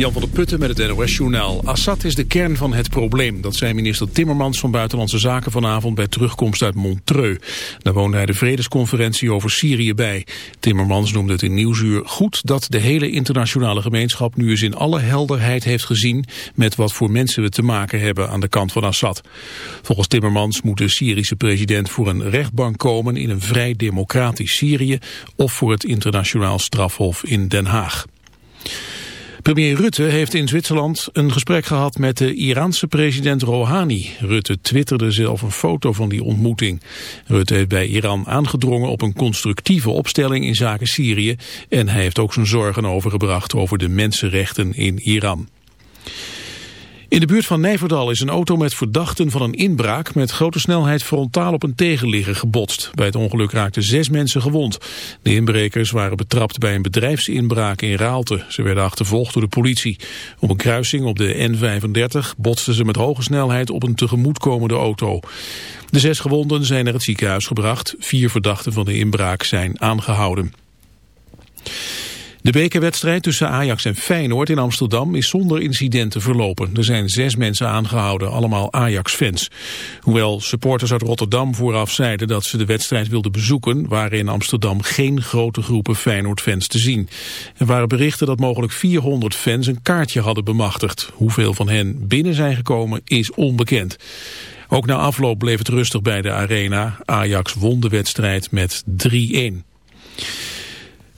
Jan van der Putten met het NOS-journaal. Assad is de kern van het probleem. Dat zei minister Timmermans van Buitenlandse Zaken vanavond bij terugkomst uit Montreux. Daar woonde hij de vredesconferentie over Syrië bij. Timmermans noemde het in Nieuwsuur goed dat de hele internationale gemeenschap nu eens in alle helderheid heeft gezien met wat voor mensen we te maken hebben aan de kant van Assad. Volgens Timmermans moet de Syrische president voor een rechtbank komen in een vrij democratisch Syrië of voor het internationaal strafhof in Den Haag. Premier Rutte heeft in Zwitserland een gesprek gehad met de Iraanse president Rouhani. Rutte twitterde zelf een foto van die ontmoeting. Rutte heeft bij Iran aangedrongen op een constructieve opstelling in zaken Syrië en hij heeft ook zijn zorgen overgebracht over de mensenrechten in Iran. In de buurt van Nijverdal is een auto met verdachten van een inbraak met grote snelheid frontaal op een tegenligger gebotst. Bij het ongeluk raakten zes mensen gewond. De inbrekers waren betrapt bij een bedrijfsinbraak in Raalte. Ze werden achtervolgd door de politie. Op een kruising op de N35 botsten ze met hoge snelheid op een tegemoetkomende auto. De zes gewonden zijn naar het ziekenhuis gebracht. Vier verdachten van de inbraak zijn aangehouden. De bekerwedstrijd tussen Ajax en Feyenoord in Amsterdam is zonder incidenten verlopen. Er zijn zes mensen aangehouden, allemaal Ajax-fans. Hoewel supporters uit Rotterdam vooraf zeiden dat ze de wedstrijd wilden bezoeken... waren in Amsterdam geen grote groepen Feyenoord-fans te zien. Er waren berichten dat mogelijk 400 fans een kaartje hadden bemachtigd. Hoeveel van hen binnen zijn gekomen is onbekend. Ook na afloop bleef het rustig bij de arena. Ajax won de wedstrijd met 3-1.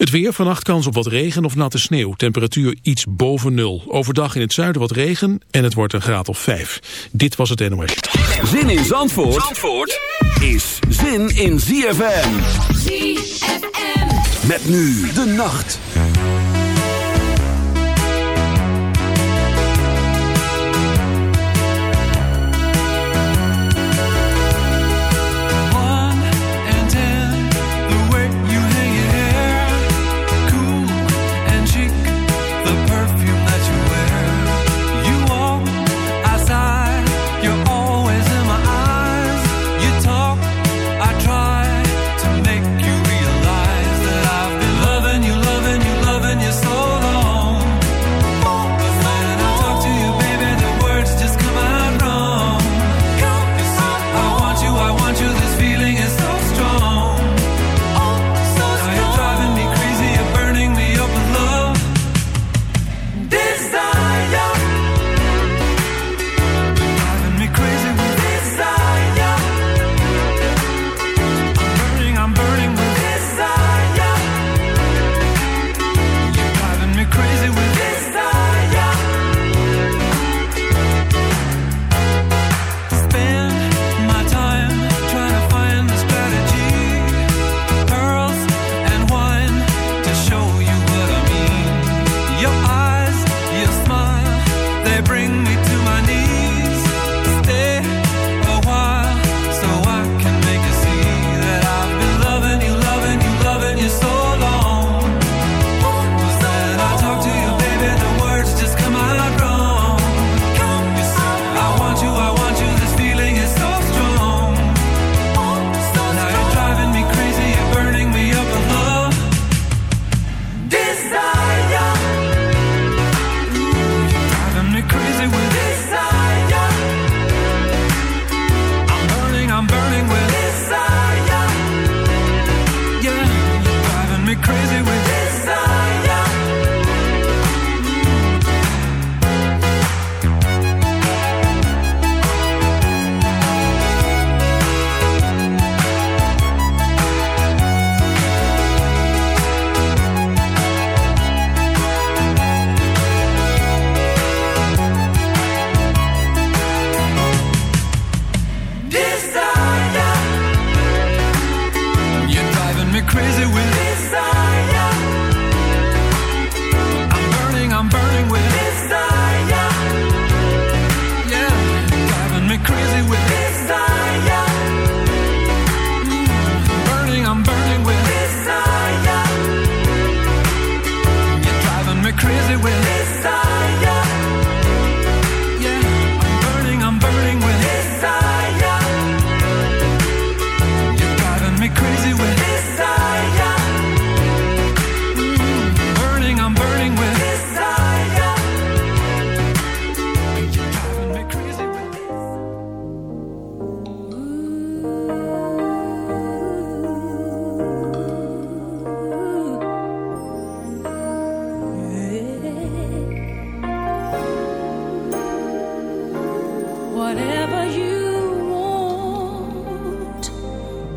Het weer, vannacht kans op wat regen of natte sneeuw. Temperatuur iets boven nul. Overdag in het zuiden wat regen en het wordt een graad of vijf. Dit was het NOS. Zin in Zandvoort, Zandvoort is zin in ZFM. ZFM. Met nu de nacht.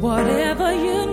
Whatever you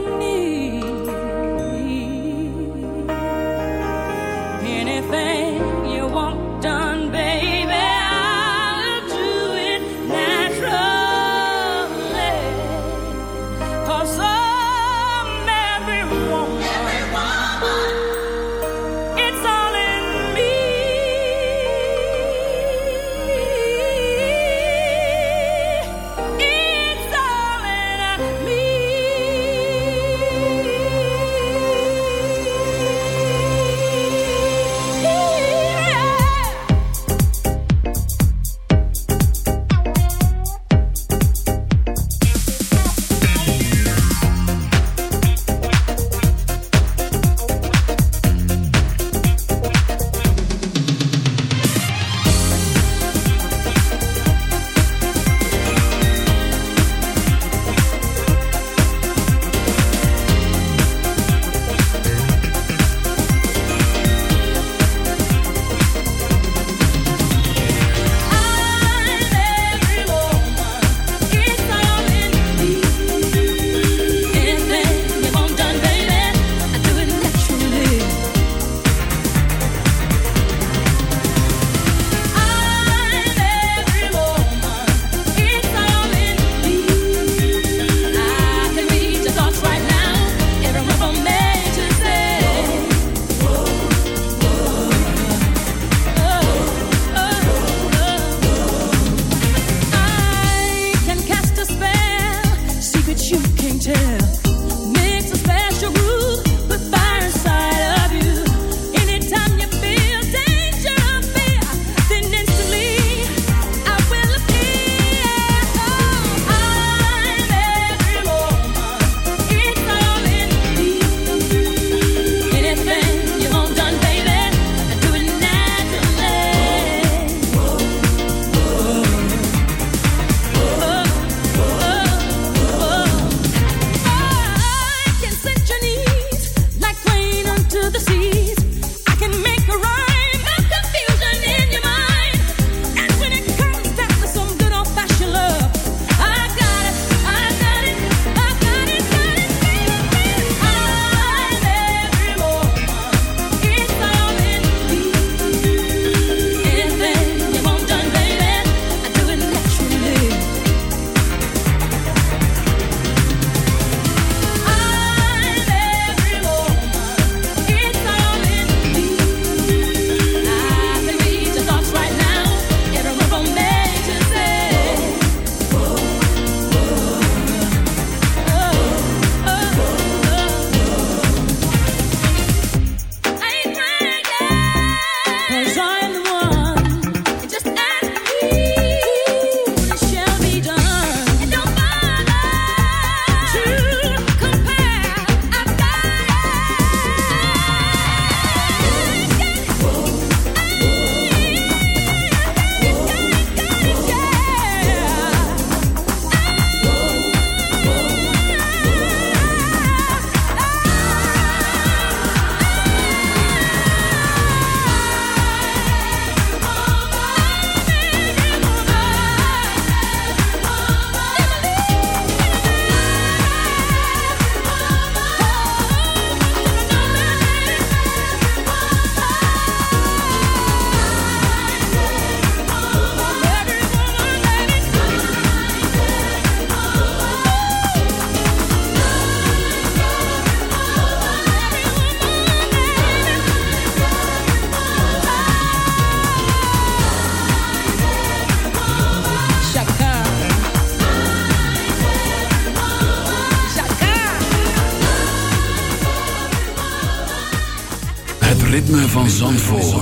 van Zandvoort.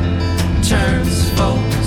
Turns full.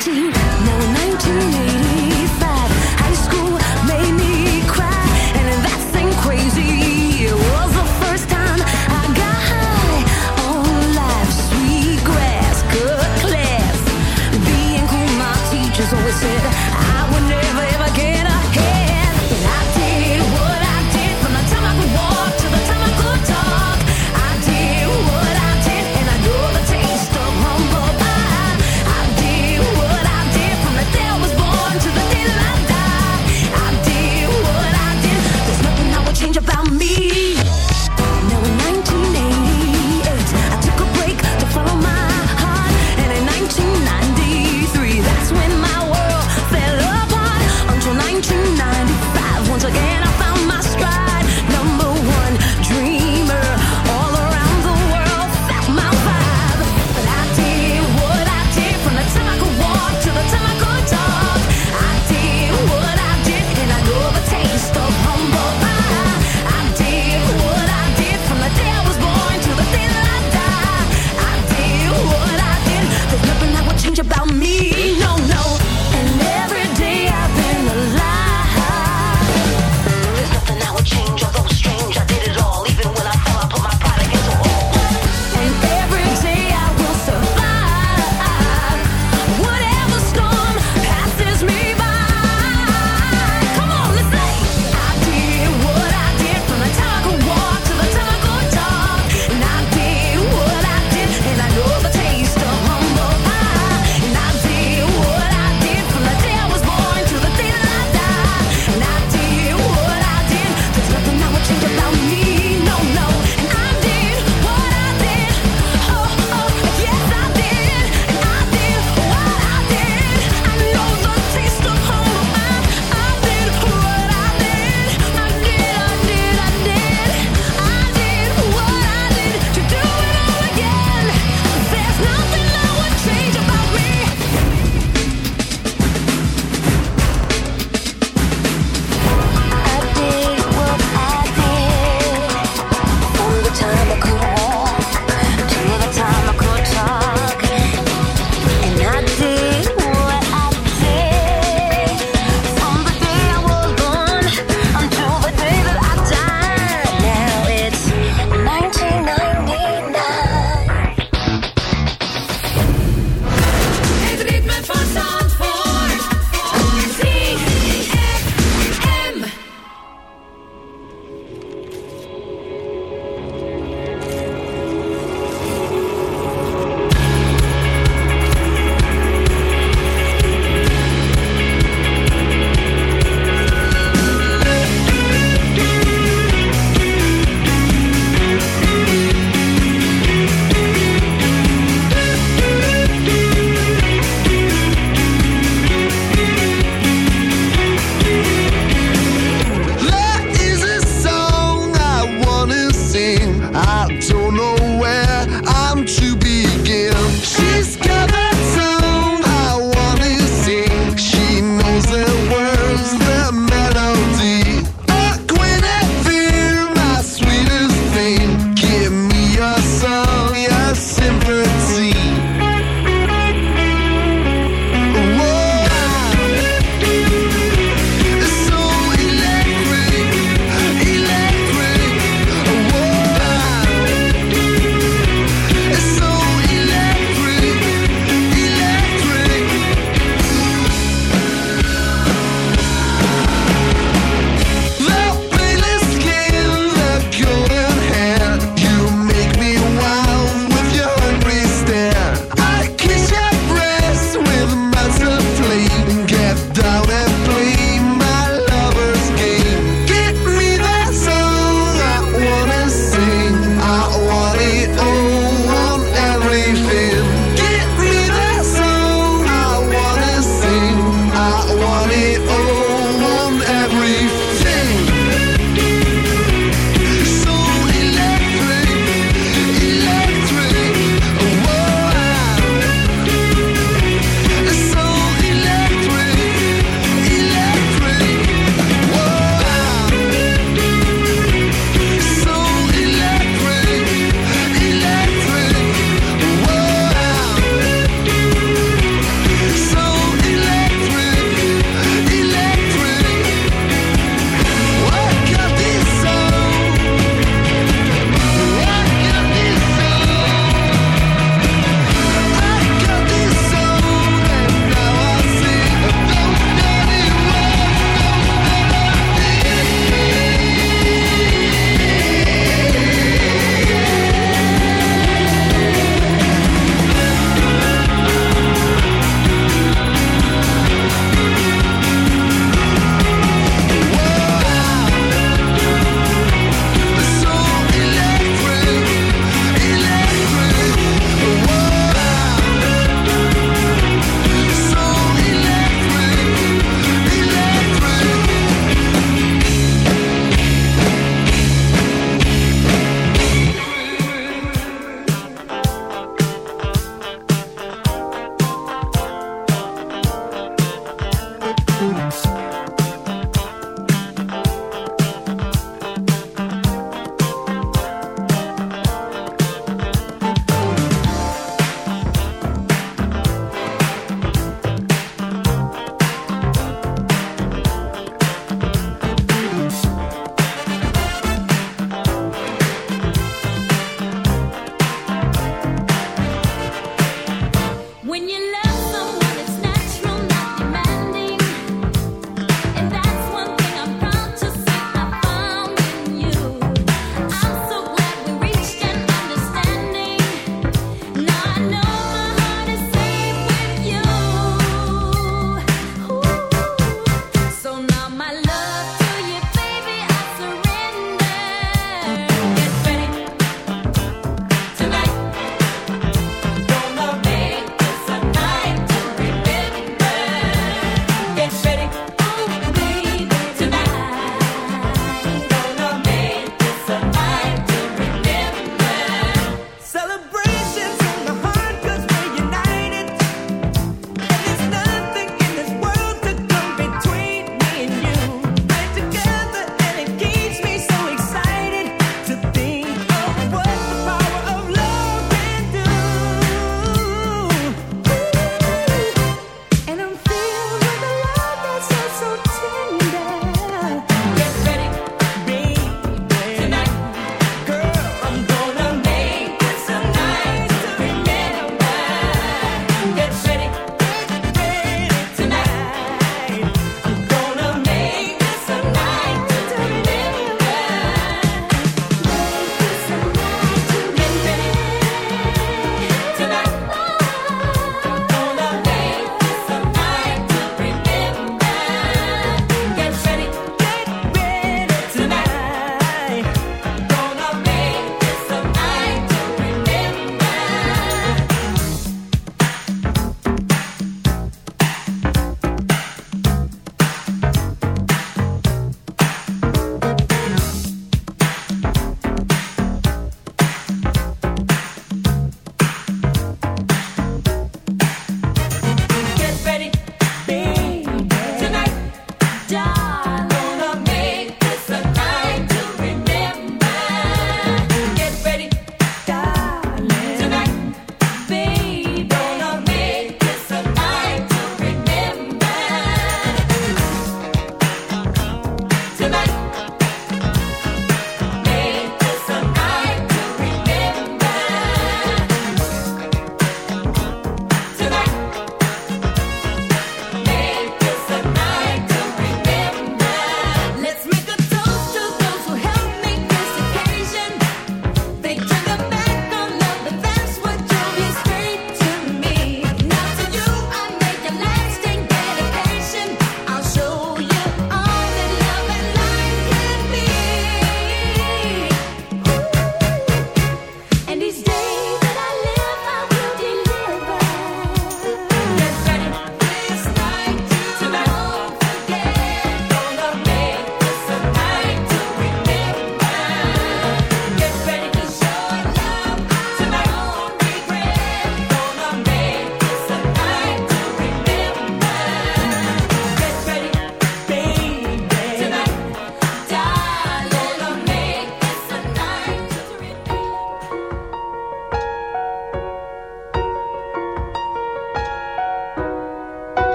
这里有